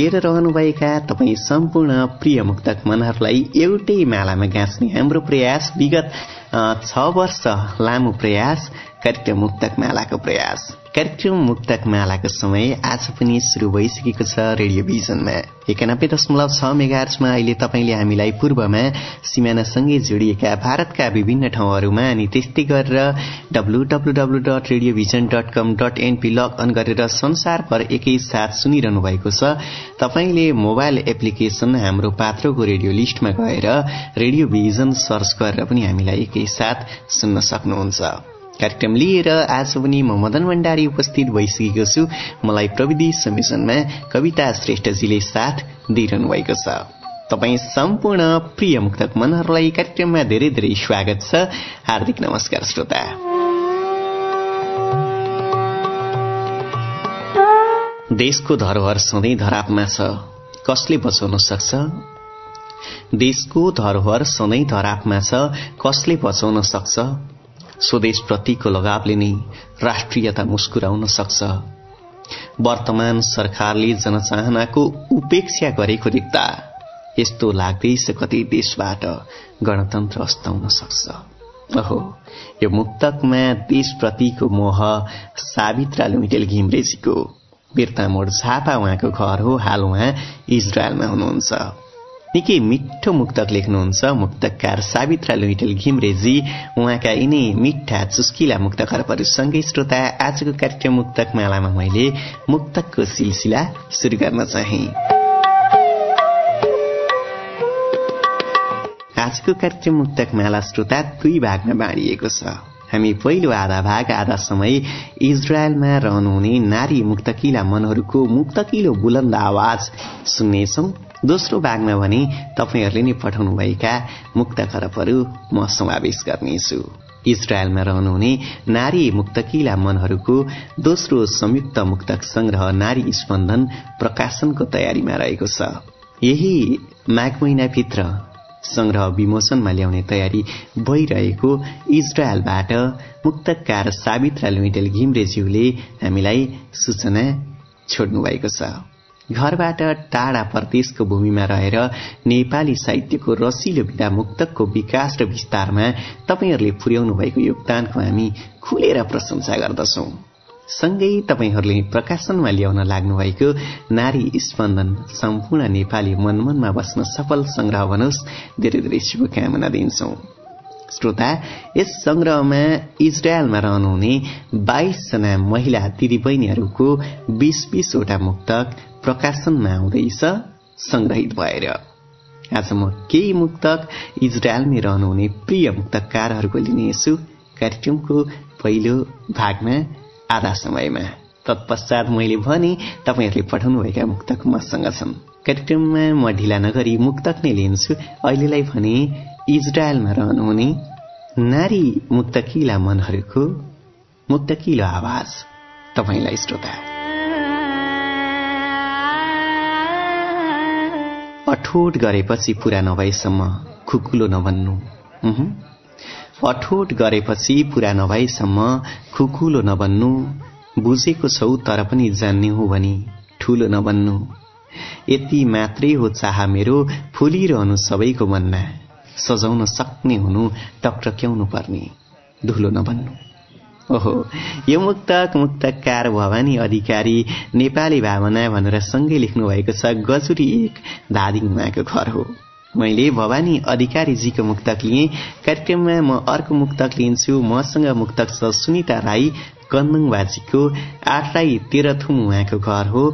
छरिएर रहनुभएका तपाईँ सम्पूर्ण प्रिय मुक्तक मनहरूलाई एउटै मालामा गाँच्ने हाम्रो प्रयास विगत छ वर्ष लामो प्रयास कार्यक्रम मुक्तक मालाको प्रयास। कार्यक्रम मुक्तक मालाको समय आज पनि शुरू भइसकेको छ रेडियो भिजनमा। एकानब्बे दशमलव छ मेगार्चमा अहिले तपाईँले हामीलाई पूर्वमा सिमानासँगै जोडिएका भारतका विभिन्न ठाउँहरूमा अनि त्यस्तै गरेर W W W dot Radio Vision dot com dot NP log on गरेर संसारभर एकैसाथ सुनिरहनु भएको छ। तपाईँले मोबाइल एप्लिकेशन हाम्रो पात्रोको रेडियो लिस्टमा गएर रेडियो भिजन सर्च गरेर पनि हामीलाई एकैसाथ सुन्न सक्नुहुन्छ। कार्यक्रम लिएर आज पनि म मदन भण्डारी उपस्थित भइसकेको छु। मलाई प्रविधि संयोजनमा कविता श्रेष्ठजीले साथ दिइरहनु भएको छ। तपाईँ सम्पूर्ण प्रिय मुक्तक मनहरूलाई कार्यक्रममा धेरै धेरै स्वागत छ। हार्दिक नमस्कार श्रोता। देशको धरोहर सधैँ धरापमा छ। कसले बचाउन सक्छ? देशको धरोहर सधैँ धरापमा छ। कसले बचाउन सक्छ? स्वदेशप्रतिको लगावले नै राष्ट्रियता मुस्कुराउन सक्छ। वर्तमान सरकारले जनचाहनाको उपेक्षा गरेको देख्दा यस्तो लाग्दैछ कति देशबाट गणतन्त्र अस्ताउन सक्छ। अहो यो मुक्तकमा देशप्रतिको मोह सावित्रा लुइटेल घिम्रेजीको बिर्तामोड झापा उहाँको घर हो हाल उहाँ इजरायलमा हुनुहुन्छ। निकै मिठो मुक्तक लेख्नुहुन्छ। मुक्तकार सावित्रा लुइटेल घिम्रेजी उहाँका यिनै मिठा चुस्किला मुक्त खरबहरूसँगै श्रोता आजको कार्यक्रम मुक्तक मालामा मैले मुक्तकको सिलसिला शुरू गर्न चाहे। आजको कार्यक्रम मुक्तक माला श्रोता दुई भागमा बाँडिएको छ। हामी पहिलो आधा भाग आधा समय इजरायलमा रहनुहुने नारी मुक्तकिला मनहरूको मुक्तकिलो बुलन्द आवाज सुन्नेछौं। दोस्रो भागमा भने तपाईँहरूले नै पठाउनुभएका मुक्त खरबहरू म समावेश गर्नेछु। इजरायलमा रहनुहुने नारी मुक्तकिला मनहरूको दोस्रो संयुक्त मुक्तक संग्रह नारी स्पन्दन प्रकाशनको तयारीमा रहेको छ। यही माघ महिनाभित्र संग्रह विमोचनमा ल्याउने तयारी भइरहेको इजरायलबाट मुक्तकार सावित्रा लुइटेल घिम्रेज्यूले हामीलाई सूचना छोड्नु भएको छ। घरबाट टाढा प्रदेशको भूमिमा रहेर नेपाली साहित्यको रसिलो विधा मुक्तकको विकास र विस्तारमा तपाईँहरूले पुर्याउनु भएको योगदानको हामी खुलेर प्रशंसा गर्दछौ। सँगै तपाईँहरूले प्रकाशनमा ल्याउन लाग्नुभएको नारी स्पन्दन सम्पूर्ण नेपाली मनमनमा बस्न सफल संग्रह बनोस् धेरै धेरै शुभकामना दिन्छौ। श्रोता यस संग्रहमा इजरायलमा रहनुहुने बाइसजना महिला दिदीबहिनीहरूको बीस बीसवटा मुक्तक प्रकाशनमा आउँदैछ संग्रहित भएर। आज म केही मुक्तक इजरायलमै रहनुहुने प्रिय मुक्तकारहरूको लिनेछु कार्यक्रमको पहिलो भागमा आधा समयमा। तत्पश्चात मैले भने तपाईँहरूले पठाउनुभएका मुक्तक मसँग छन्। कार्यक्रममा म ढिला नगरी मुक्तक नै लिन्छु। अहिलेलाई भने इजरायलमा रहनुहुने नारी मुक्तकिला मनहरूको मुक्तकिलो आवाज। तपाईँलाई श्रोता। अठोट गरेपछि पुरा नभएसम्म खुकुलो नबन्नु। अठोट गरेपछि पुरा नभएसम्म खुकुलो नबन्नु बुझेको छौ तर पनि जान्ने हो भनी ठूलो नबन्नु यति मात्रै हो चाह मेरो फुलिरहनु सबैको मनमा। सजाउन सक्ने हुनु टक्टक्याउनु पर्ने। धुलो नबन्नु ओहो यो मुक्तक मुक्तकार भवानी अधिकारी नेपाली भावना भनेर सँगै लेख्नु भएको छ गजुरी एक धादिङ उहाँको घर हो। मैले भवानी अधिकारीजीको मुक्तक लिएँ। कार्यक्रममा म अर्को मुक्तक लिन्छु। मसँग मुक्तक छ सुनिता राई कन्दङबाजीको आठ राई तेह्रथुम उहाँको घर हो।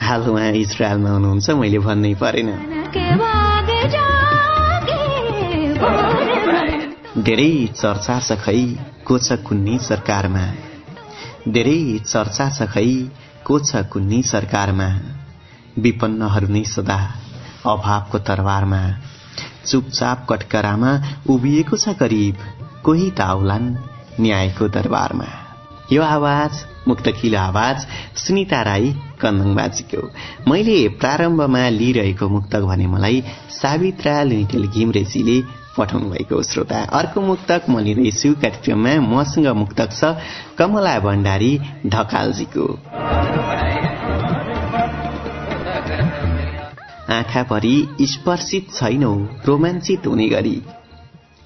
हाल उहाँ इजरायलमा हुनुहुन्छ मैले भन्नै परेन। धेरै चर्चा छ खै को छ कुन्नी सरकारमा। धेरै चर्चा छ खै को छ कुन्नी सरकारमा। विपन्नहरू नै सदा अभावको तरवारमा चुपचाप कटकरामा उभिएको छ गरीब कोही त न्यायको दरबारमा। यो आवाज मुक्तकिलो आवाज सुनिता राई कन्दङबाजीको मैले प्रारम्भमा लिइरहेको मुक्तक भने मलाई सावित्रा लिटल घिमरेजीले पठाउनु भएको श्रोता। अर्को मुक्तक म लिँदैछु कार्यक्रममा मसँग मुक्तक छ कमला भण्डारी ढकालजीको। आँखाभरि स्पर्शित छैनौ रोमाञ्चित हुने गरी।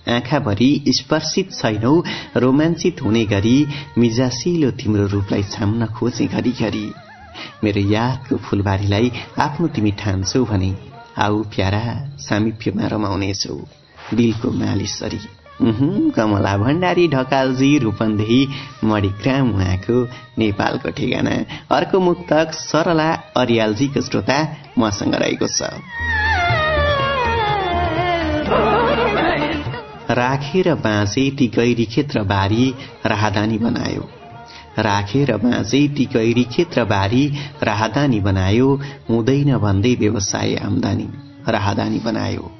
आँखाभरि स्पर्शित छैनौ रोमाञ्चित हुने गरी मिजासिलो तिम्रो रूपलाई छाम्न खोजे घरिघरि मेरो यादको फुलबारीलाई आफ्नो तिमी ठान्छौ भने आऊ प्यारा सामिप्यमा रमाउनेछौ। दिलको मालिसरी कमला भण्डारी ढकालजी रूपन्देही मणिग्राम उहाँको नेपालको ठेगाना। अर्को मुक्तक सरला अरियालजीको श्रोता मसँग रहेको छ। राखेर बाँचे ती गैरी क्षेत्र बारी राहदानी बनायो। राखेर बाँचे ती गैरी क्षेत्र बारी राहदानी बनायो। हुँदैन भन्दै व्यवसाय आमदानी राहदानी बनायो।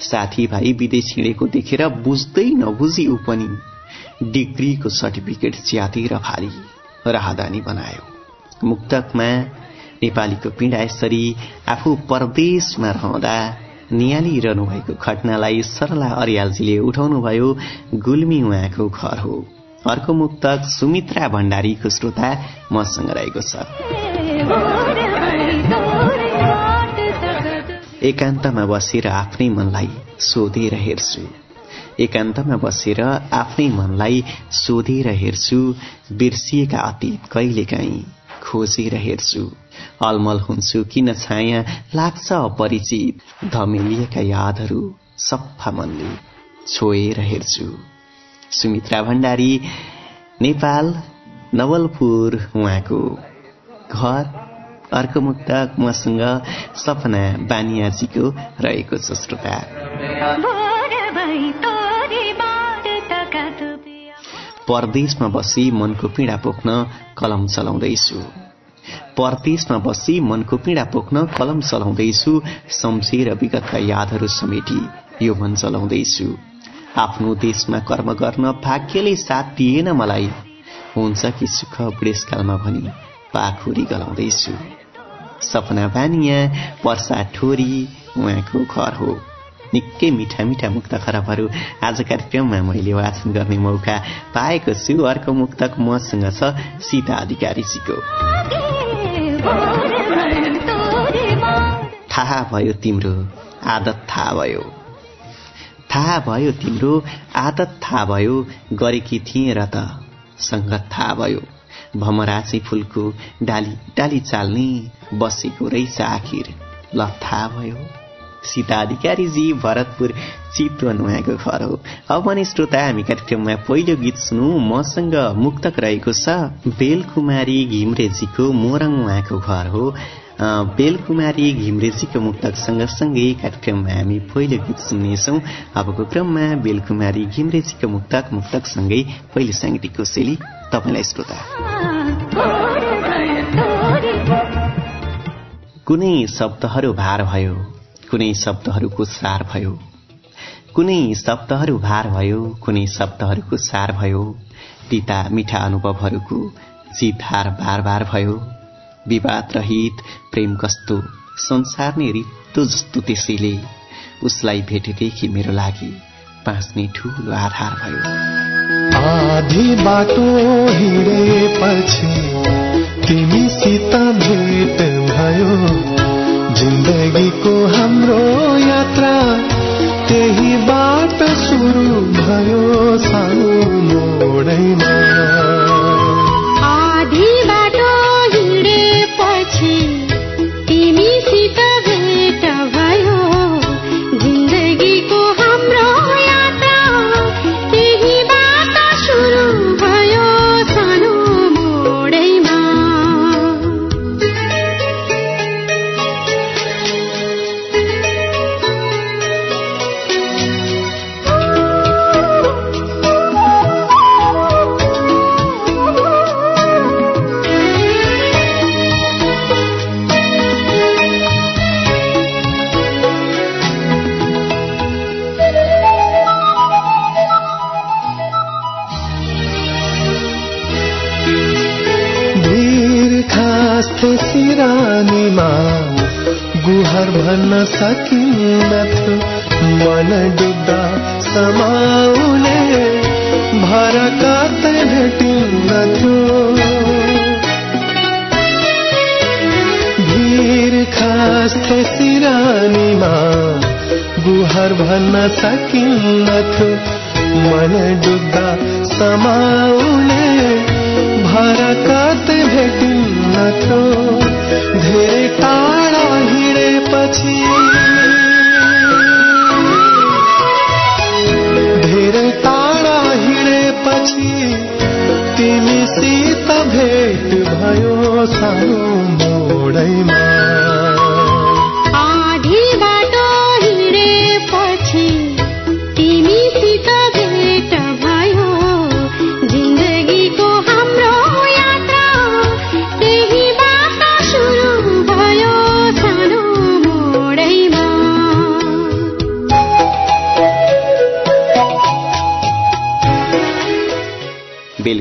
साथीभाइ विदेश हिँडेको देखेर बुझ्दै नबुझी ऊ पनि डिग्रीको सर्टिफिकेट च्यातेर फाली राहदानी बनायो। मुक्तकमा नेपालीको पीडा यसरी आफू परदेशमा रहँदा निहालिरहनु भएको घटनालाई सरला अर्यालजीले उठाउनुभयो गुल्मी उहाँको घर हो। अर्को मुक्तक सुमित्रा भण्डारीको श्रोता मसँग रहेको छ। एकान्तमा बसेर आफ्नै मनलाई सोधेर हेर्छु। एकान्तमा बसेर आफ्नै मनलाई सोधेर हेर्छु बिर्सिएका अतीत कहिलेकाहीँ खोजेर हेर्छु। अलमल हुन्छु किन छाया लाग्छ अपरिचित। धमेलिएका यादहरू सफा मनले छोएर हेर्छु। सुमित्रा भण्डारी नेपाल नवलपुर उहाँको घर। अर्को मुक्तक मसँग सपना बानियाजीको रहेको छ श्रोता। परदेशमा बसी मनको पीडा पोख्न कलम चलाउँदैछु। परदेशमा बसी मनको पीडा पोख्न कलम चलाउँदैछु शमशेर विगतका यादहरू समेटी यो मन चलाउँदैछु। आफ्नो देशमा कर्म गर्न भाग्यले साथ दिएन मलाई। हुन्छ कि सुख बुढेसकालमा भनी पाखुरी गलाउँदैछु। सपना बानिया वर्षा ठोरी उहाँको घर हो। निकै मिठा मिठा मुक्त खराबहरू आज कार्यक्रममा मैले वाचन गर्ने मौका पाएको छु। अर्को मुक्तक मसँग छ सीता अधिकारीजीको। थाहा भयो तिम्रो आदत थाहा भयो। थाहा भयो तिम्रो आदत थाहा भयो। गरेकी थिएँ र त सङ्गत थाहा भयो। भमरासी फुलको डाली डाली चाल्ने बसेको रहेछ आखिर। ल थाहा भयो। सीता अधिकारीजी भरतपुर चितवन उहाँको घर हो। अब भने श्रोता हामी कार्यक्रममा पहिलो गीत सुनौ। मसँग मुक्तक रहेको छ बेलकुमारी घिमरेजीको मोरङ उहाँको घर हो। बेलकुमारी घिमरेजीको मुक्तक सँगसँगै कार्यक्रममा हामी पहिलो गीत सुन्नेछौ। अबको क्रममा बेलकुमारी घिमरेजीको मुक्तक मुक्तकसँगै पहिलो साङ्गीतिक कोसेली। तपाईँलाई श्रोता। कुनै शब्दहरू भार भयो कुनै शब्दहरूको सार भयो कुनै शब्दहरू भार भयो कुनै शब्दहरूको सार भयो पिता मिठा अनुभवहरूको जितहार बार बार भयो विवाद रहित प्रेम कस्तो संसार नै रित्तो जस्तो त्यसैले उसलाई भेटेदेखि मेरो लागि बाँच्ने ठूलो आधार भयो। आधी बाटो हिँडेपछि तिमीसित भेट भयो। जिन्दगीको हाम्रो यात्रा त्यही बाट सुरु भयो सानो मोडैमा।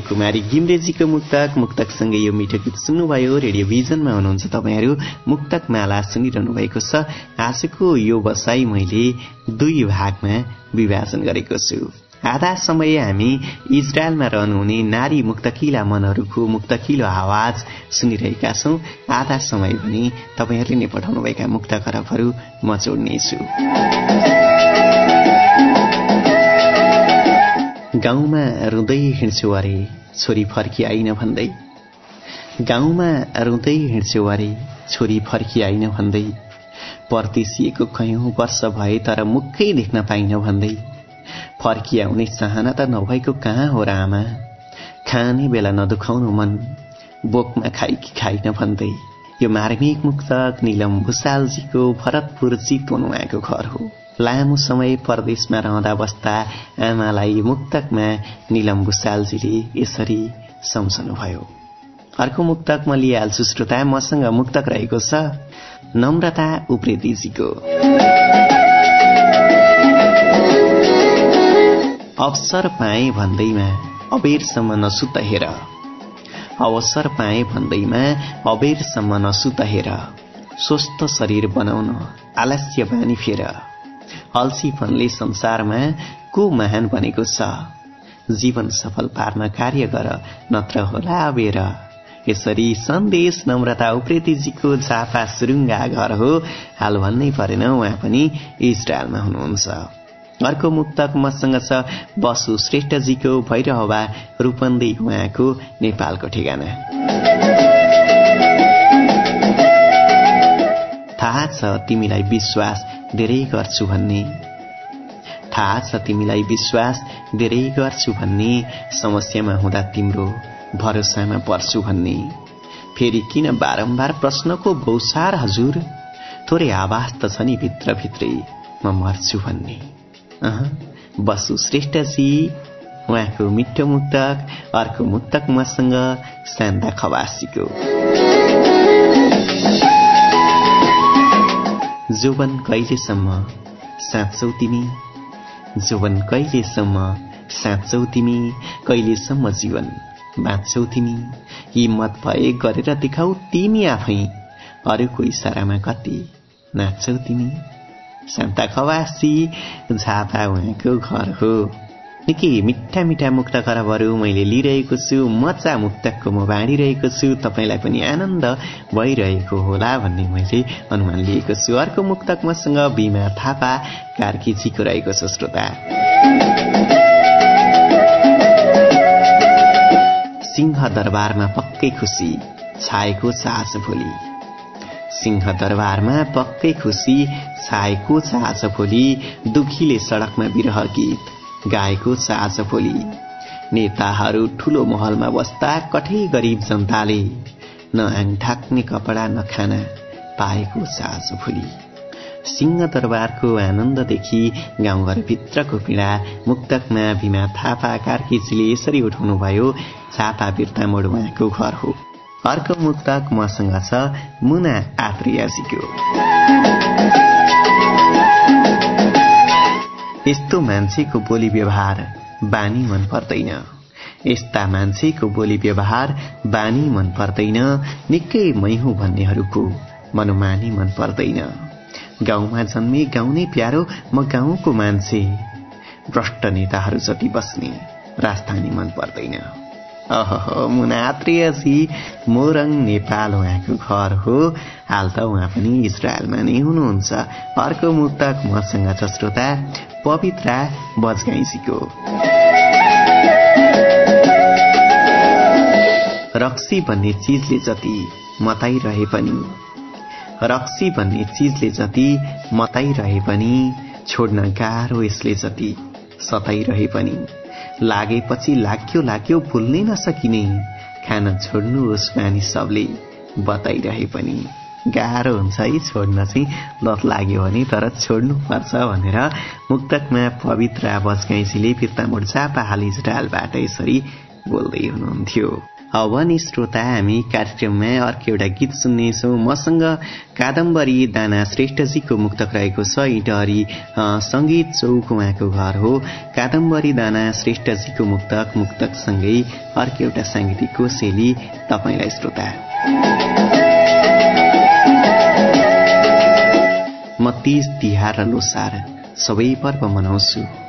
कुमारी घिम्रेजीको मुक्तक मुक्तकसँगै यो मिठो गीत सुन्नुभयो रेडियो भिजनमा हुनुहुन्छ तपाईँहरू। मुक्तक माला सुनिरहनु भएको छ। आजको यो बसाई मैले दुई भागमा विभाजन गरेको छु। आधा समय हामी इजरायलमा रहनुहुने नारी मुक्तकिला मनहरूको मुक्तकिलो आवाज सुनिरहेका छौं। आधा समय पनि तपाईँहरूले नै पठाउनुभएका मुक्त खरबहरू म जोड्नेछु। गाउँमा रुँदै हिँड्छु अरे छोरी फर्किआइन भन्दै। गाउँमा रुँदै हिँड्छौ अरे छोरी फर्किआइन भन्दै। पर्तिसिएको कयौं वर्ष भए तर मुखै देख्न पाइन भन्दै। फर्किआउने चाहना त नभएको कहाँ हो र आमा? खाने बेला नदुखाउनु मन बोकमा खाइ कि खाइन भन्दै। यो मार्मिक मुक्तक निलम भूषालजीको भरतपुर चितवन उहाँको घर हो। लामो समय परदेशमा रहँदा बस्दा आमालाई मुक्तकमा निलम भूषालजीले यसरी सम्झनुभयो। अर्को मुक्तक म लिइहाल्छु श्रोता मसँग मुक्तक रहेको छ नम्रता उप्रेतीजीको। अवसर पाए भन्दैमा अबेरसम्म नसुत हेर। अवसर पाए भन्दैमा अबेरसम्म नसुत हेर। स्वस्थ शरीर बनाउन आलस्य बानी फेर। अल्छीपनले संसारमा को महान बनेको छ। जीवन सफल पार्न कार्य गर नत्र होला अबेर यसरी सन्देश नम्रता उप्रेतीजीको झापा सुरुङ्गा घर हो। हाल भन्नै परेन उहाँ पनि इजरायलमा हुनुहुन्छ। अर्को मुक्तक मसँग छ बसु श्रेष्ठजीको भैरहवा रूपन्दी उहाँको नेपालको ठेगाना। थाहा छ तिमीलाई विश्वास धेरै गर्छु भन्ने। थाहा छ तिमीलाई विश्वास धेरै गर्छु भन्ने। समस्यामा हुँदा तिम्रो भरोसामा पर्छु भन्ने। फेरि किन बारम्बार प्रश्नको भौसार हजुर? थोरै आवाज त छ नि भित्रभित्रै म मर्छु भन्ने। बसु श्रेष्ठजी उहाँको मिठो मुक्तक अर्को मुक्तक मसँग शान्ता खवासीको। जोवन कहिलेसम्म साँच्छौ तिमी? जोवन कहिलेसम्म साँच्छौ तिमी? कहिलेसम्म जीवन बाँच्छौ तिमी? हिम्मत भए गरेर देखाउ तिमी आफै। अरूको इसारामा कति नाच्छौ तिमी? शान्ता खवासी झापा उहाँको घर हो निकै मिठा मिठा मुक्त खराबहरू मैले लिइरहेको छु मजा मुक्तकको म बाँडिरहेको छु तपाईँलाई पनि आनन्द भइरहेको होला भन्ने मैले अनुमान लिएको छु। अर्को मुक्तक मसँग बिमा थापा कार्कीजीको रहेको छ श्रोता। सिंह दरबारमा पक्कै खुसी छाएको आज भोलि। सिंह दरबारमा पक्कै खुसी छाएको आज भोलि दुखीले सड़कमा बिरह गीत। गाएको छ आज भोलि। नेताहरू ठूलो महलमा बस्दा कठै गरिब जनताले न आङ ढाक्ने कपडा न खाना पाएको छ सिंह दरबारको आनन्ददेखि गाउँघरभित्रको पीडा मुक्तकमा भीमा थापा कार्कीजीले यसरी उठाउनुभयो छापा बिर्ता मोड उहाँको घर हो। अर्को मुक्तक मसँग छ मुना आत्रियाजीको। यस्तो मान्छेको बोली व्यवहार बानी मन पर्दैन। यस्ता मान्छेको बोली व्यवहार बानी मन पर्दैन निकै मै हुँ भन्नेहरूको मनमानी मन पर्दैन। गाउँमा जन्मे गाउँ प्यारो म गाउँको मान्छे। भ्रष्ट नेताहरू जति बस्ने राजधानी मन पर्दैन। अह मुनात्रियजी मोरङ नेपाल उहाँको घर हो। हाल त उहाँ पनि इजरायलमा नै हुनुहुन्छ। अर्को मुक्तक मसँग छ श्रोता पवित्रा बजगाइजीको रक्सी भन्ने चिजले जति मताइरहे पनि रक्सी भन्ने चिजले जति मताइरहे पनि छोड्न गाह्रो यसले जति सताइरहे पनि। लागेपछि लाग्यो लाग्यो भुल्नै नसकिने। खान छोड्नुहोस् मानिस सबले बताइरहे पनि। गाह्रो हुन्छ है छोड्न चाहिँ लत लाग्यो भने तर छोड्नु पर्छ भनेर मुक्तकमा पवित्र बजगाइजीले फिर्ता चापा हाल यसरी बोल्दै हुनुहुन्थ्यो। अब नि श्रोता हामी कार्यक्रममा अर्को एउटा गीत सुन्नेछौ। मसँग कादम्बरी दाना श्रेष्ठजीको मुक्तक रहेको छ। इटहरी संगीत चौक उहाँको घर हो। कादम्बरी दाना श्रेष्ठजीको मुक्तक मुक्तकसँगै अर्को एउटा साङ्गीतिक कोसेली तपाईँलाई श्रोता। म तीज तिहार र लोसार सबै पर्व मनाउँछु।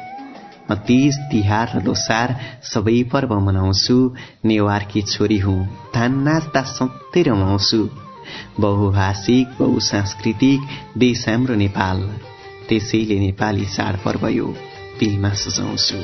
म तीज तिहार र लोसार सबै पर्व मनाउँछु। नेवारकी छोरी हुँ धान नाच्दा सधैँ रमाउँछु। बहुभाषिक बहुसांस्कृतिक देश हाम्रो नेपाल। त्यसैले नेपाली चाडपर्व यो दिलमा सजाउँछु।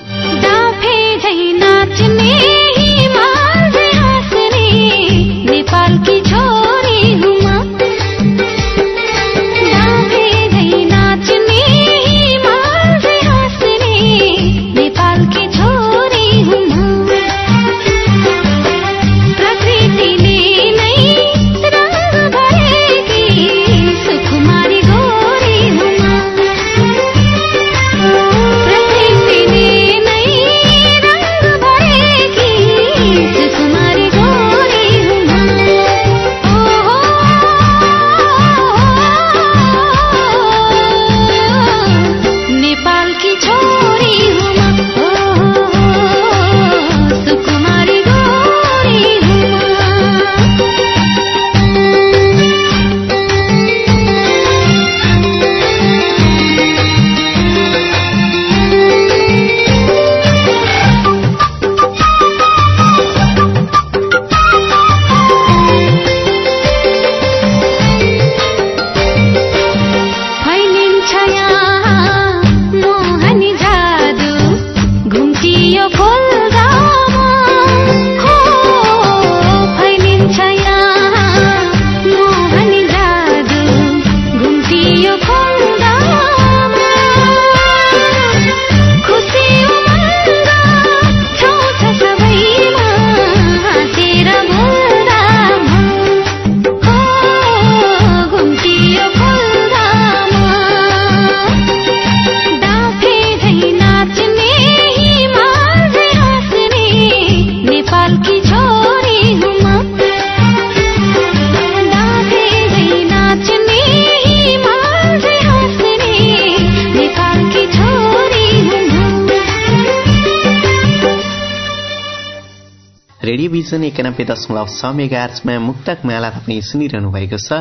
एकानब्बे दशमलव छ मेगार्चमा मुक्तक माला तपाईँ सुनिरहनु भएको छ।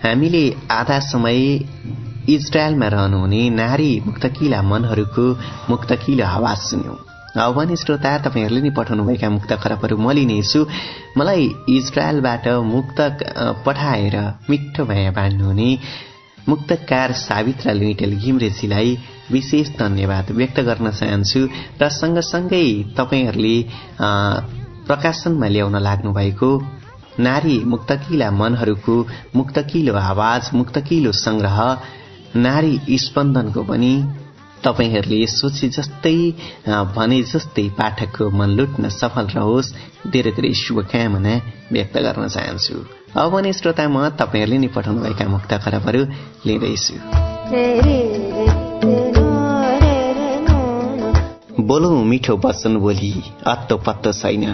हामीले आधा समय इजरायलमा रहनुहुने नारी मुक्तकिला मनहरूको मुक्तकिलो आवाज सुन्यौं। अब भने श्रोता तपाईँहरूले नै पठाउनुभएका मुक्त खराबहरू म लिनेछु मलाई इजरायलबाट मुक्तक पठाएर मिठो भया बाँड्नुहुने मुक्तकार सावित्रा लिमिटेल घिमरेजीलाई विशेष धन्यवाद व्यक्त गर्न चाहन्छु र सँगसँगै तपाईँहरूले प्रकाशनमा ल्याउन लाग्नु भएको नारी मुक्तकिला मनहरूको मुक्तकिलो आवाज मुक्तकिलो संग्रह नारी स्पन्दनको पनि तपाईँहरूले सोचे जस्तै भने जस्तै पाठकको मन लुट्न सफल रहोस्। धेरै धेरै शुभकामना व्यक्त गर्न चाहन्छु। अब भने श्रोता म तपाईँहरूले नै पठाउनुभएका मुक्त खराबहरू लिँदैछु। बोलौ मिठो वचन बोली अत्तो पत्तो छैन।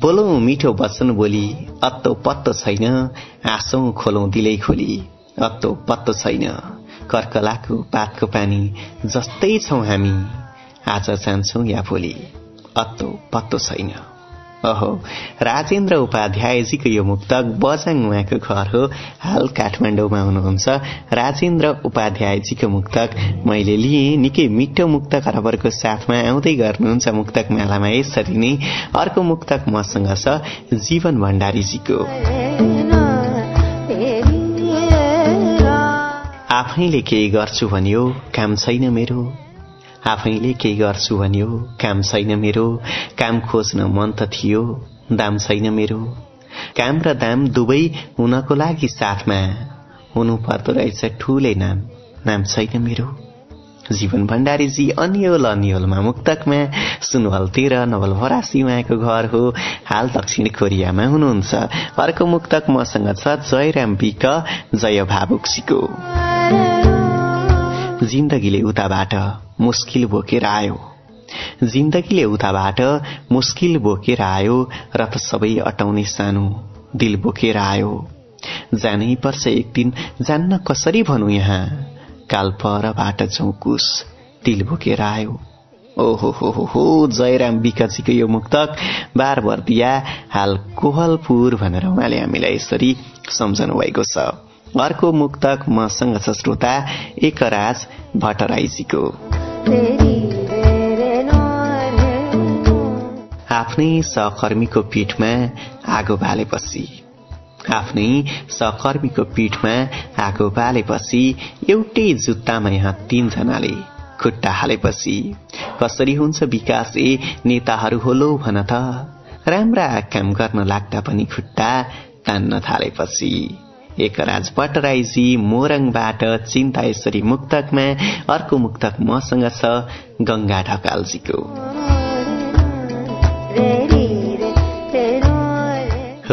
बोलौ मिठो वचन बोली अत्तो पत्तो छैन आँसौ खोलौ दिलै खोली अत्तो पत्तो छैन। कर्कलाको पातको पानी जस्तै छौ हामी आज जान्छौ या भोलि अत्तो पत्तो छैन। ओहो। राजेन्द्र उपाध्यायजीको यो मुक्तक बजाङ उहाँको घर हो। हाल काठमाडौँमा हुनुहुन्छ। राजेन्द्र उपाध्यायजीको मुक्तक मैले लिएँ। निकै मिठो मुक्त खरबरको साथमा आउँदै गर्नुहुन्छ मुक्तक मेलामा। यसरी नै अर्को मुक्तक मसँग छ जीवन भण्डारीजीको। आफैले केही गर्छु भन्यो। काम छैन मेरो। आफैले केही गर्छु भन्यो? काम छैन मेरो। काम खोज्न मन त थियो दाम छैन मेरो। काम र दाम दुवै हुनको लागि साथमा। हुनु पर्दो रहेछ ठूलै नाम। नाम छैन मेरो। जीवन भण्डारीजी अन्यल अन्यलमा मुक्तकमा। सुनवल तेह्र नवल भरासी उहाँको घर हो। हाल दक्षिण कोरियामा हुनुहुन्छ। अर्को मुक्तक मसँग छ जयराम विक जय भावुकसीको। जिन्दगीले उताबाट मुस्किल बोकेर आयो। जिन्दगीले उताबाट मुस्किल बोकेर आयो र त सबै अटाउने सानो दिल बोकेर आयो। जानै पर्छ एक दिन जान्न कसरी भनौँ यहाँ? काल परबाट दिल बोकेर आयो। ओहो हो हो हो जयराम विकजीको यो मुक्तक बार बर्दिया हाल कोहलपुर भनेर उहाँले हामीलाई यसरी सम्झनु भएको छ। अर्को मुक्तक मसँग छ श्रोता एकराज भट्टराईजीको। आफ्नै सहकर्मीको पीठमा आगो बालेपछि आफ्नै सहकर्मीको पीठमा आगो बालेपछि एउटै जुत्तामा यहाँ तीनजनाले खुट्टा हालेपछि कसरी हुन्छ विकास ए नेताहरू होलो भन त? राम्रा काम गर्न लाग्दा पनि खुट्टा तान्न थालेपछि। एकराज भट्टराईजी मोरङबाट चिन्ता यसरी मुक्तकमा अर्को मुक्तक मसँग छ गंगा ढकालजीको।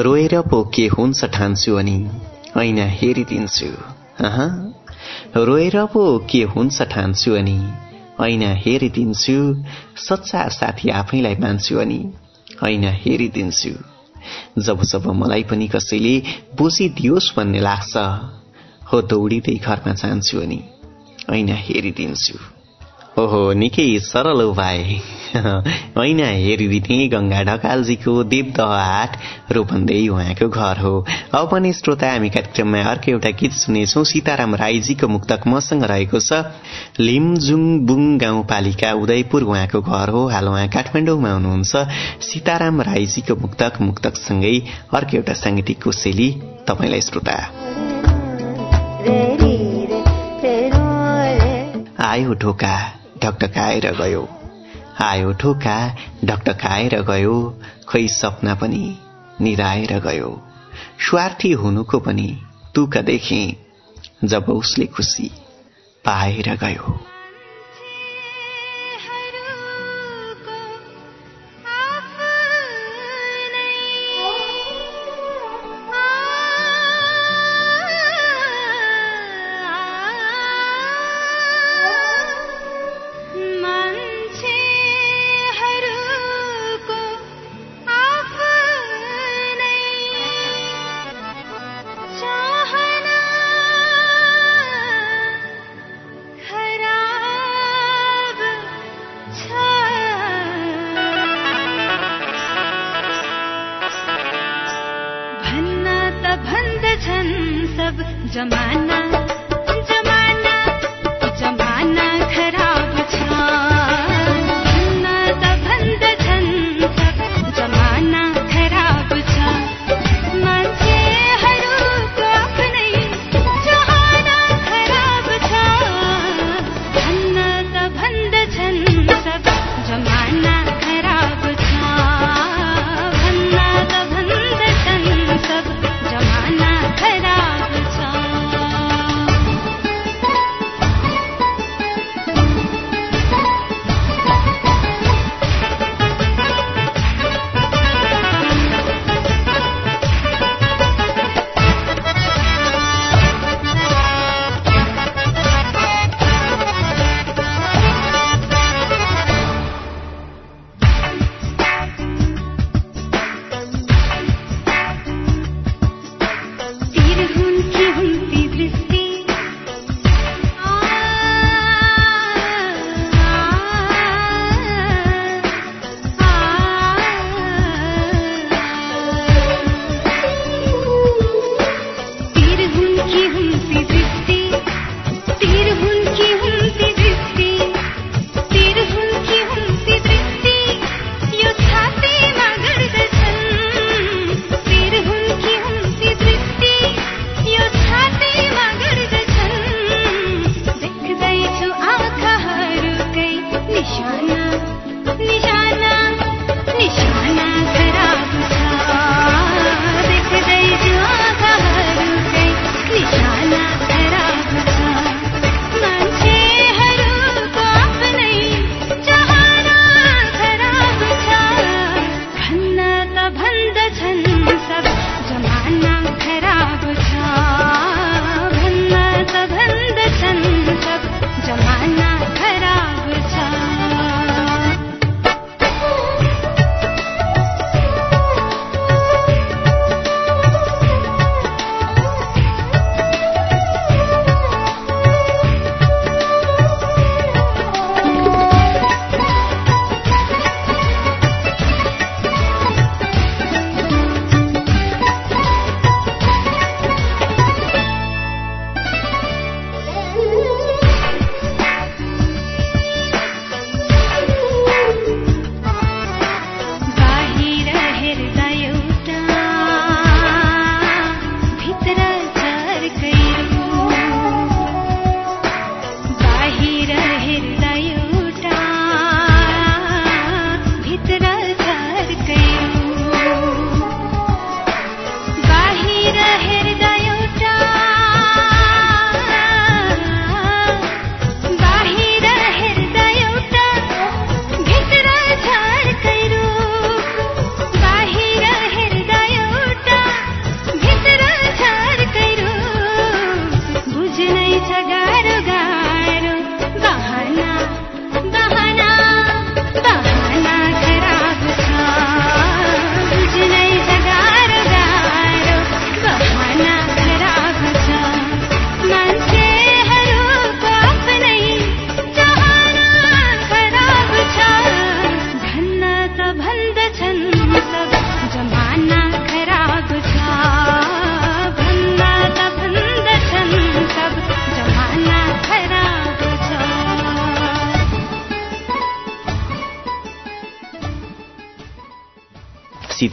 रोएर पो के हुन्छ ठान्छु अनि ऐना हेरिदिन्छु। रोएर पो के हुन्छ ठान्छु अनि ऐना हेरिदिन्छु। सच्चा साथी आफैलाई मान्छु अनि ऐना हेरिदिन्छु। जब जब मलाई पनि कसैले बुझिदियोस् भन्ने लाग्छ। हो दौडिँदै घरमा जान्छु अनि ऐना हेरिदिन्छु। ओहो निकै सरल उपाय ऐना हेरिदिने गंगा ढकालजीको देवदह आठ रूपन्दै उहाँको घर हो अब पनि श्रोता हामी कार्यक्रममा अर्को एउटा गीत सुनेछौ सीताराम राईजीको मुक्तक मसँग रहेको छ लिमजुङ बुङ गाउँपालिका उदयपुर उहाँको घर हो हाल उहाँ काठमाडौँमा हुनुहुन्छ सीताराम राईजीको मुक्तक मुक्तकसँगै अर्को एउटा साङ्गीतिक कोसेली तपाईँलाई श्रोता आयो ढोका ढकढकाएर गयो। आयो ढोका ढकढकाएर गयो खै सपना पनि निराएर गयो। स्वार्थी हुनुको पनि तुक देखे जब उसले खुसी पाएर गयो।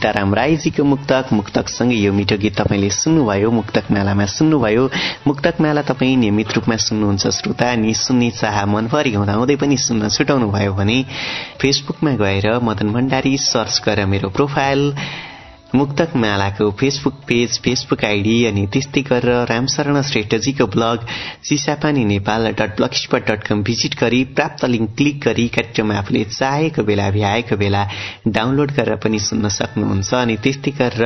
सीताराम राईजीको मुक्तक। मुक्तकसँगै यो मिठो गीत तपाईँले सुन्नुभयो। मुक्तक मेलामा सुन्नुभयो। मुक्तक मेला तपाईँ नियमित रूपमा सुन्नुहुन्छ। श्रोता नि सुन्ने चाह मनभरि हुँदाहुँदै पनि सुन्न छुटाउनु भयो भने फेसबुकमा गएर मदन भण्डारी सर्च गरेर मेरो प्रोफाइल। मुक्तक मालाको फेसबुक पेज फेसबुक आइडी अनि त्यस्तै गरेर Ramsharan श्रेष्ठजीको blog Chisapani Nepal dot blogspot dot com visit गरी प्राप्त लिङ्क क्लिक गरी कार्यक्रम आफूले चाहेको बेला भ्याएको बेला डाउनलोड गरेर पनि सुन्न सक्नुहुन्छ अनि त्यस्तै गरेर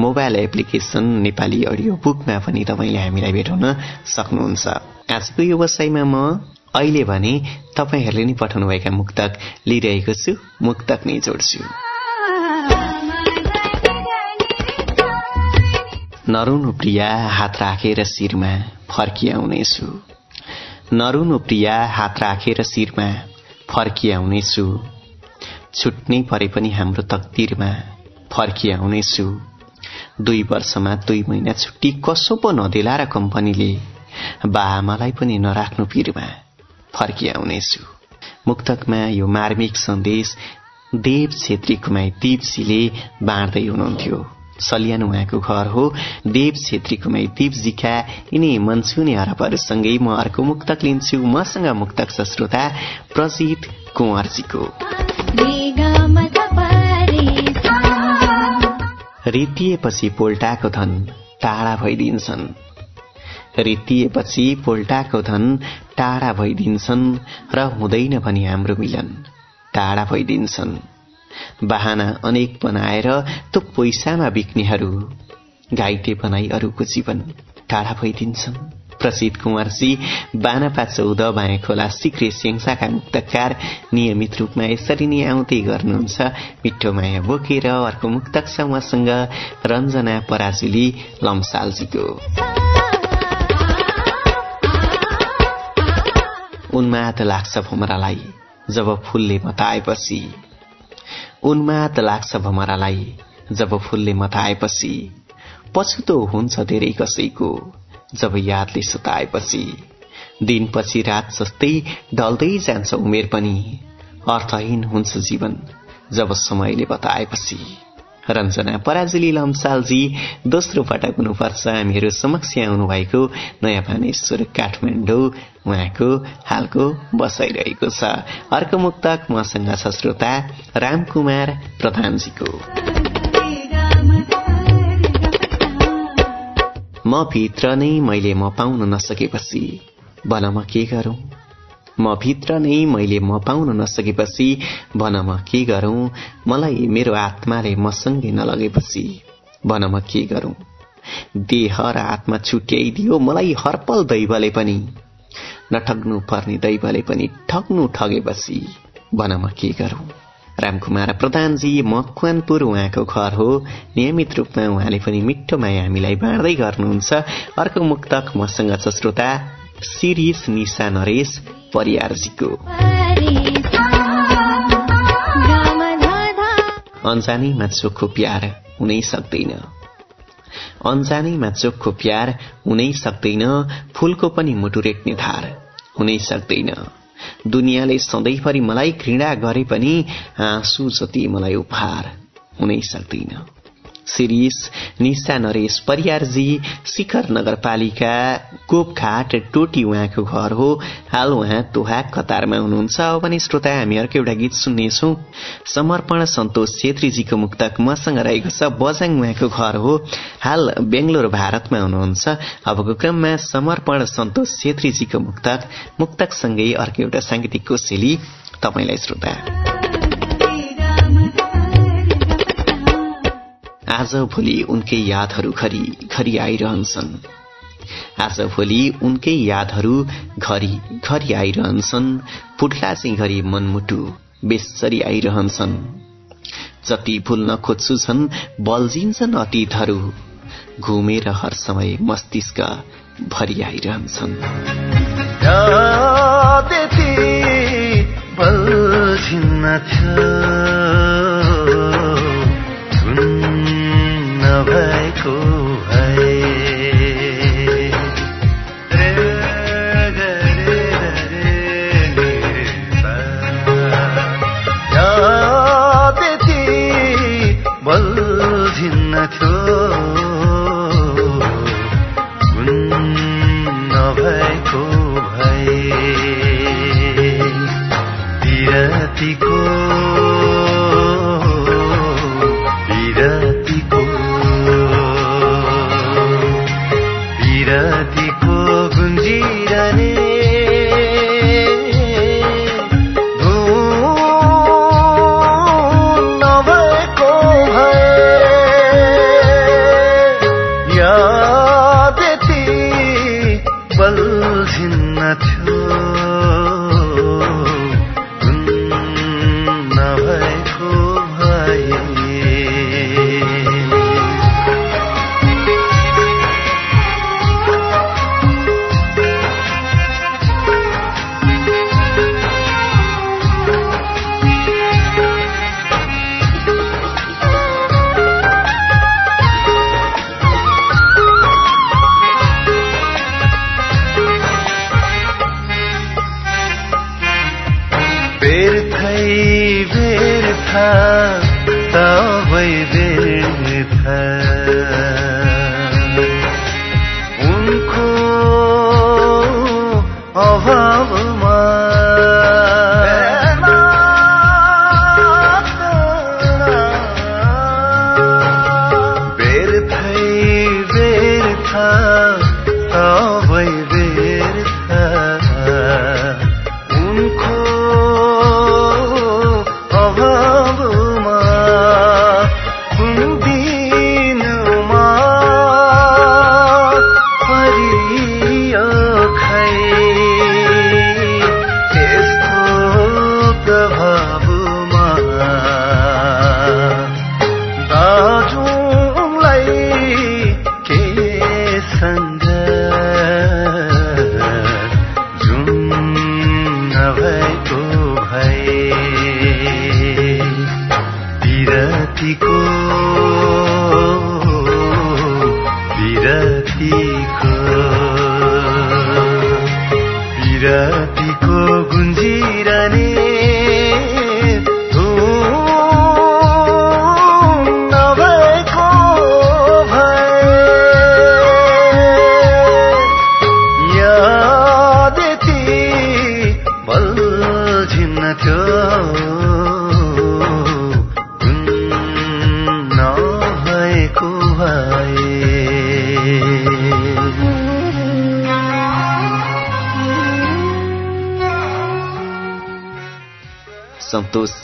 मोबाइल एप्लिकेशन नेपाली अडियो बुकमा पनि तपाईँले हामीलाई भेटाउन सक्नुहुन्छ। आजको यो वसाईमा म अहिले भने तपाईँहरूले नि पठाउनुभएका मुक्तक लिइरहेको छु। मुक्तक नै जोड्छु। नरुनु प्रिया हात राखेर शिरमा फर्किआउनेछु। नरुनु प्रिया हात राखेर शिरमा फर्किआउनेछु। छुट्नै परे पनि हाम्रो तकदिरमा फर्किआउनेछु। दुई वर्षमा दुई महिना छुट्टी कसो पो नदेला र कम्पनीले। बाआमालाई पनि नराख्नु पिरमा फर्किआउनेछु। मुक्तकमा यो मार्मिक सन्देश देव छेत्री कुमाई दिपजीले बाँड्दै हुनुहुन्थ्यो। सलियान उहाँको घर हो। देव छेत्रीको दिपजीका यिनी मनसुनी हरपहरूसँगै म अर्को मुक्तक लिन्छु। मसँग मुक्तक छ श्रोता प्रजित कुँवरजीको रितिएपछि पोल्टाको धन टाढा भइदिन्छन्। रितिएपछि पोल्टाको धन टाढा भइदिन्छन् र हुँदैन भनी हाम्रो मिलन टाढा भइदिन्छन्। बाहना अनेक बनाएर त्यो पैसामा बिक्नेहरू घाइते बनाई अरूको जीवन टाढा भइदिन्छन्। प्रसिद्ध कुमारजी बानापा चौध बाँ खोला सिक्रे सेङ्साका मुक्तकार नियमित रूपमा यसरी नै आउँदै गर्नुहुन्छ। मिठो माया बोकेर अर्को मुक्तक छ उहाँसँग रञ्जना पराजुली लम्सालजीको। उन्माद लाग्छ भमरालाई जब फुलले बताएपछि उन्माद लाग्छ भमरालाई जब फुलले मताएपछि पछुतो हुन्छ धेरै कसैको जब यादले सुताएपछि दिनपछि रात जस्तै ढल्दै जान्छ उमेर पनि। अर्थहीन हुन्छ जीवन जब समयले बताएपछि रञ्जना पराजुली लम्सालजी दोस्रो पटक हुनुपर्छ। हामीहरू समक्ष आउनु भएको नयाँ पानेश्वर काठमाडौँ उहाँको हालको बसाइरहेको छ। अर्को मुक्तक मसँग छ श्रोता रामकुमार प्रधानजीको। म भित्र नै मैले म पाउन नसकेपछि भन म के गरौं? म भित्र नै मैले म पाउन नसकेपछि भन म के गरौं? मलाई मेरो आत्माले मसँगै नलगेपछि भन म के गरौं? देह र आत्मा छुट्याइदियो मलाई हरपल दैवले पनि। नठग्नु पर्ने दैवले पनि ठग्नु ठगेपछि भन म के गरौं? रामकुमार प्रधानजी मकवानपुर उहाँको घर हो। नियमित रूपमा उहाँले पनि मिठो माया हामीलाई बाँड्दै गर्नुहुन्छ। अर्को मुक्तक मसँग छ श्रोता सिरिस निशा नरेश। परियारजीको अन्जानैमा चोखो प्यार हुनै सक्दैन। अन्जानैमा चोखो प्यार हुनै सक्दैन फूलको पनि मुटु रेट्ने धार हुनै सक्दैन। दुनियाँले सधैँभरि मलाई घृणा गरे पनि आँसु जति मलाई उपहार हुनै सक्दैन। सिरिस निशा नरेश परियारजी शिखर नगरपालिका गोपघाट टोटी उहाँको घर हो। हाल उहाँ तोहाक कतारमा हुनुहुन्छ। अब पनि श्रोता हामी अर्को एउटा गीत सुन्नेछौ। समर्पण सन्तोष छेत्रीजीको मुक्तक मसँग रहेको छ बजाङ उहाँको घर हो। हाल बेंगलोर भारतमा हुनुहुन्छ। अबको क्रममा समर्पण सन्तोष छेत्रीजीको मुक्तक मुक्तकसँगै अर्को एउटा साङ्गीतिक कोसेली तपाईँलाई श्रोता। आज भोलि उनकै यादहरू घरि घरि आइरहन्छन्। आज भोलि उनकै यादहरू घरि घरि आइरहन्छन्। फुट्ला चाहिँ घरि मनमुटु बेसरी आइरहन्छन्। जति भुल्न खोज्छु छन् बल्झिन्छन् अतीतहरू। घुमेर हर समय मस्तिष्क भरि आइरहन्छन्। भएको बल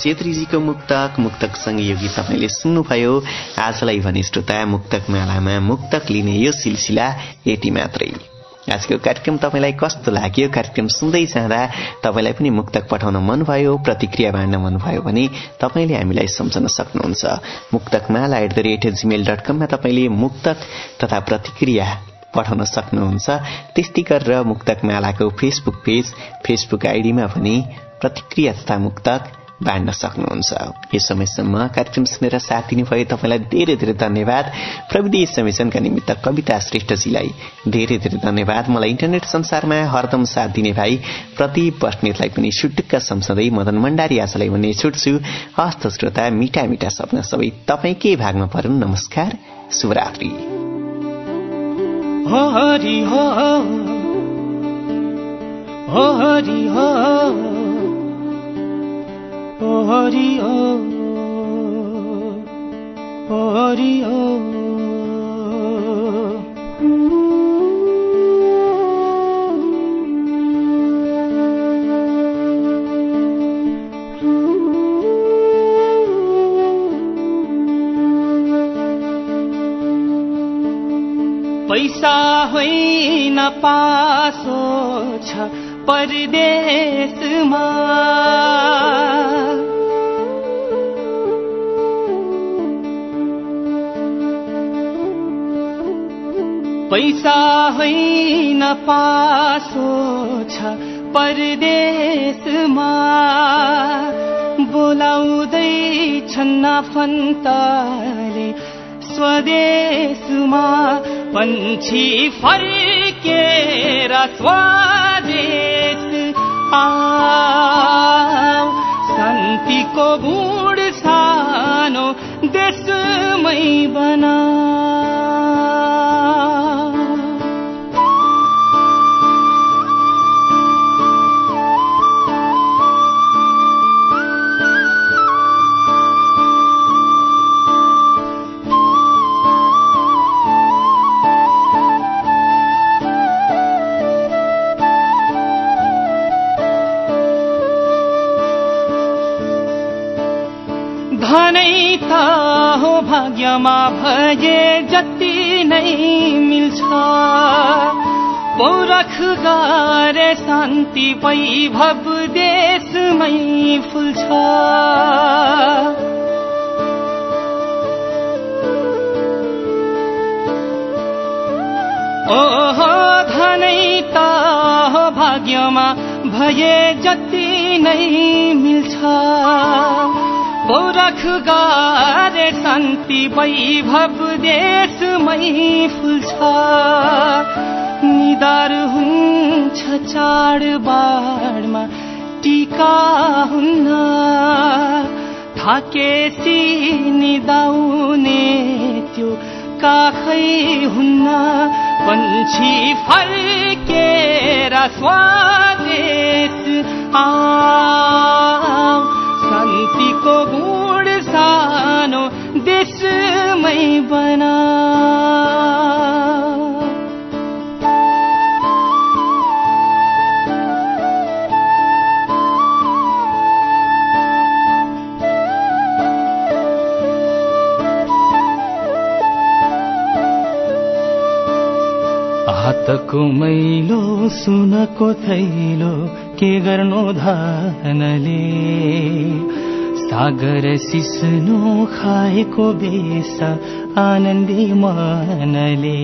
छेत्रीजीको मुक्तक मुक्तक योगी तपाईँले सुन्नुभयो। आजलाई भने श्रोता मुक्तक मालामा मुक्तक लिने यो सिलसिला यति मात्रै। आजको कार्यक्रम तपाईँलाई कस्तो लाग्यो? कार्यक्रम सुन्दै जाँदा तपाईँलाई पनि मुक्तक पठाउन मन भयो प्रतिक्रिया बाँड्न मन भयो भने तपाईँले हामीलाई सम्झन सक्नुहुन्छ। Muktakmala at the rate Gmail dot कममा तपाईँले मुक्तक तथा प्रतिक्रिया पठाउन सक्नुहुन्छ। त्यस्तै गरेर मुक्तक मालाको फेसबुक पेज फेसबुक आइडीमा पनि प्रतिक्रिया तथा मुक्तक बाँड्न सक्नुहुन्छ। यो समयसम्म कार्यक्रम सुनेर साथ दिनुभयो तपाईँलाई धेरै धेरै धन्यवाद। प्रविधि समेसनका निमित्त कविता श्रेष्ठजीलाई धेरै धेरै धन्यवाद। मलाई इन्टरनेट संसारमा हरदम साथ दिने भाइ प्रति बस्नेतलाई पनि सुटुक्क सम्झँदै मदन मण्डारी आजलाई भन्ने छुट्छु हस्त श्रोता मिठा मिठा सपना सबै तपाईँ के भागमा परुन् नमस्कार शुभरात्री। हरि हरि पैसा होइन पासो छ। परदेशमा पैसा होइन पासो छ परदेशमा बोलाउँदैछन् फन्तले स्वदेशमा पन्छी फर्केर स्वदेश आ शान्तिको सानो देशमै बना। भाग्यमा भए जति नै मिल्छ। पौरख गारे शान्ति वैभव देशमै फुल्छ। ओहो धनै त भाग्यमा भए जति नै मिल्छ। पौरख गारे शान्ति वैभव देशमै फुल्छ। निदार हुन्छ चाडबाडमा टिका हुन्न। थाकेसी निदाउने त्यो काखै हुन्न। पन्छी फर्केर स्वादेश। आ शान्तिको सानो देशमै बना। हातको मैलो सुनको थैलो के गर्नु धानले? सागर सिस्नो खाएको बेस आनन्दी मनले।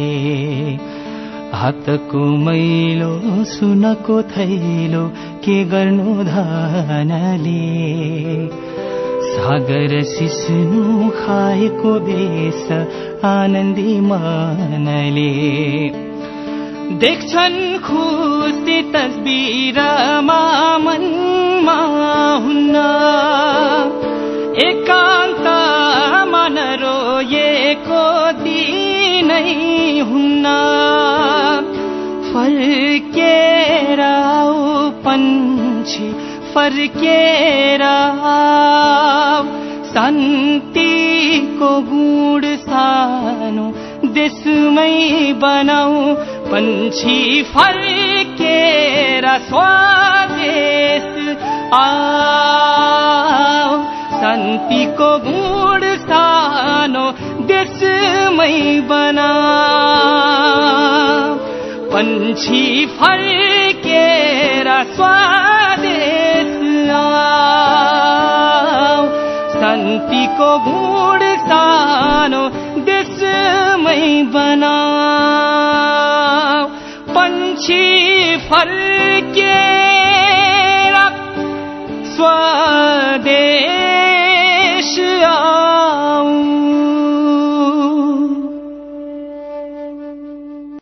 हातको मैलो सुनको थैलो के गर्नु धानले? सागर सिस्नु खाएको बेस आनन्दी मनले। देख्छन् खुसी तस्बिरमा मनमा हुन्न एकान्तमा नरोएको दिनै हुन्न। फर्केर पन्छी फर्केर शान्तिको गुण सानो देशमै बनाऊ। पन्छी फर्केर स्वादेश आओ शान्तिको गुण सानो देशमै बना पन्छी फर्केर स्वादेश आओ शान्तिको गुण सानो देशमै बना फल के स्वदेश